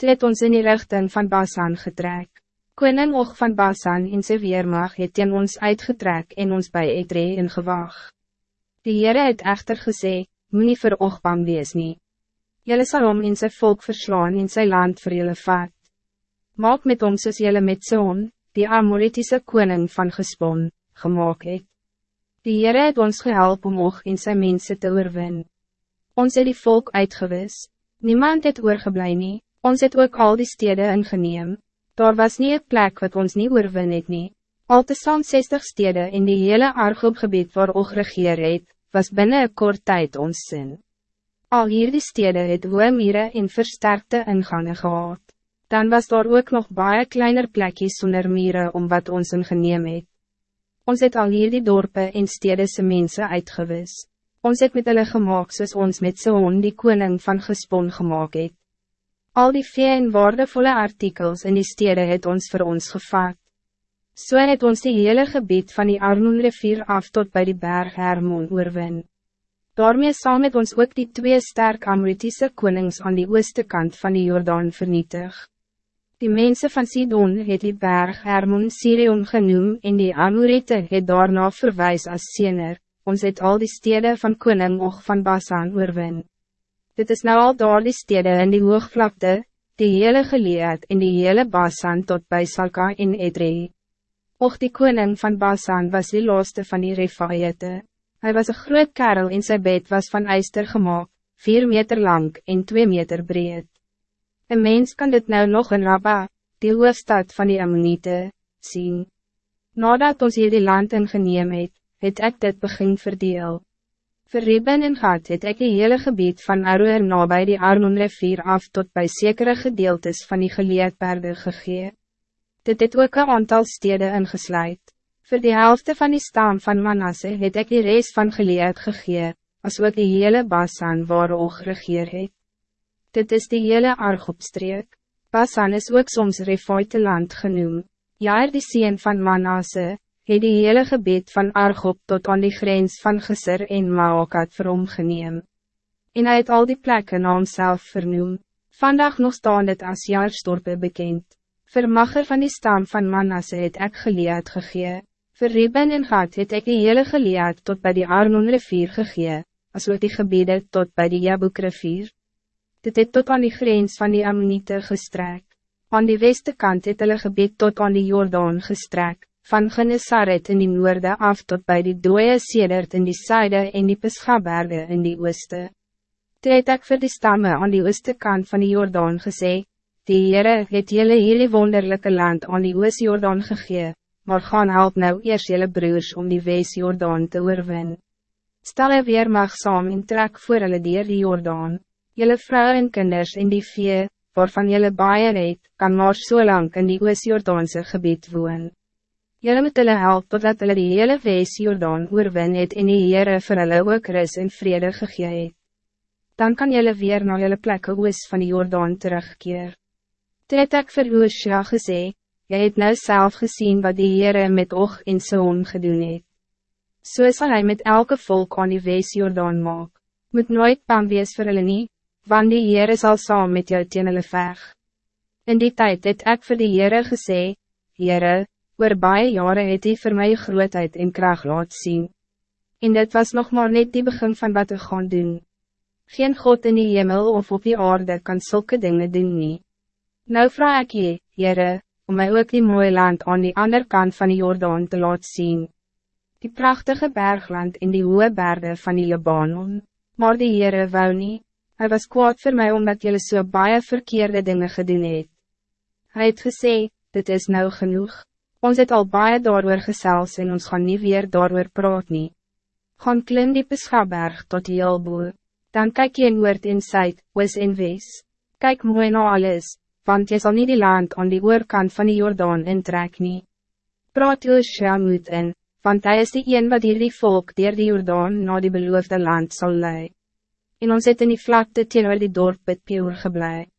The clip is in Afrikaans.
Toe het ons in die richting van Basan getrek. Koning Og van Basan in sy weermag het teen ons uitgetrek en ons bij Etre ingewag. Die Heere het echter gesê, moet nie vir Og bang wees nie. Jylle sal om in sy volk verslaan in sy land vir jylle vat. Maak met ons soos jylle met Zoon, die Amoritiese koning van Gespon, gemaakt het. Die Heere het ons gehelp om Og in sy mense te oorwin. Ons het die volk uitgewis, niemand het oorgeblij nie, ons het ook al die steden ingeneem. Daar was niet een plek wat ons niet oorwin het nie. Al te 60 steden in die hele Argoopgebied waar ook regeer het, was binnen een kort tijd ons zin. Al hier die steden het woemire in versterkte ingangen gehad. Dan was daar ook nog baie kleiner plekjes zonder mire om wat ons ingeneem het. Ons het al hier die dorpen en stedese mense uitgewis. Ons het met hulle gemaakt soos ons met zoon die koning van gespon gemaakt het. Al die vee en waardevolle artikels in die steden het ons voor ons gevat. So het ons die hele gebied van die Arnoen rivier af tot bij die berg Hermon oorwin. Daarmee saam het ons ook die twee sterk Amoritiese konings aan die ooste kant van die Jordaan vernietig. Die mensen van Sidon het die berg Hermon Sirion genoem en die Amorite het daarna verwijs als siener, ons het al die steden van koning Och van Basan oorwin. Dit is nou al daar die steden in die hoogvlakte, die hele geleerd in die hele Basan tot bij Salka in Edrei. Och die koning van Basan was die laaste van die Refaete. Hij was een groot kerel in zijn bed was van ijster gemaakt, 4 meter lang en 2 meter breed. Een mens kan dit nou nog in Rabba, die hoofdstad van die Ammonite, zien. Nadat ons hier die land ingeneem het, het ek dit begin verdeel. Voor Reben en Gad het ek die hele gebied van Aroer nabij die Arnon rivier af tot bij zekere gedeeltes van die geleedberge gegee. Dit het ook een aantal steden ingesluit. Voor die helft van die stam van Manasse het ek die reis van geleed gegee, als ook die hele Basan waar oog regeer het. Dit is die hele Argopstreek. Basan is ook soms Refoite land genoemd. Jaar die sien van Manasse, het die hele gebied van Argop tot aan die grens van Geser en Maokat vir hom geneem. En hy het al die plekken na homself vernoem. Vandaag nog staan dit as jaarstorpe bekend. Vir Macher van die stam van Manasse het ek geleerd gegee. Vir Reben en Gad het ek die hele geleerd tot bij die Arnon rivier gegee, as ook die gebiede tot bij die Jabuk rivier. Dit het tot aan die grens van die Ammonite gestrek. Aan die weste kant het hulle gebied tot aan die Jordaan gestrek van Genesaret in die noorde af tot bij die dooie sedert in die zuide en die Peschaberge in die ooste. Toe het ek vir die stamme aan die ooste kant van die Jordaan gesê, die Heere het jylle hele wonderlijke land aan die oos Jordaan gegee, maar gaan help nou eers jylle broers om die wees Jordaan te oorwin. Stel weer mag saam en trek voor hulle dier die Jordaan, jylle vrouwen en kinders in die vee, waarvan jylle baie het, kan maar so lang in die oos Jordaanse gebied woon. Jullie moet hulle help totdat hulle die hele wees Jordaan oorwin het en die Heere vir hulle ook ris en vrede gegee het. Dan kan jullie weer naar jullie plekken oos van die Jordaan terugkeer. Toe het ek vir Oosja gesê, jy het nou self gezien wat die Heere met oog en zoon gedoen het. So sal hy met elke volk aan die wees Jordaan maak. Moet nooit bang wees vir hulle nie, want die Heere sal saam met jou teen hulle veg. In die tijd het ek vir die Heere gesê, Heere, Oor baie jare het hy vir my grootheid en kracht laat zien. En dit was nog maar net die begin van wat we gaan doen. Geen God in die hemel of op die aarde kan zulke dingen doen nie. Nou vraag ik je, Jere, om mij ook die mooie land aan die andere kant van die Jordaan te laten zien. Die prachtige bergland in die hoge bergen van die Libanon. Maar die Jere wou nie, hy was kwaad voor mij omdat jullie so baie verkeerde dingen gedoen het. Hy het gesê, dit is nou genoeg. Ons het al baie daarover gesels en ons gaan niet weer daarover praat nie. Gaan klim die Peschaberg tot die Jelboe, dan kijk je in Noord en Zuid, Wes en Wes. Kijk mooi na alles, want je zal niet die land aan die oorkant van die Jordaan intrek nie. Praat Joshua moet in, want hij is die een wat hier die volk dier die Jordaan na die beloofde land zal lei. En ons het in die vlakte teenoor die dorp het Peur geblij.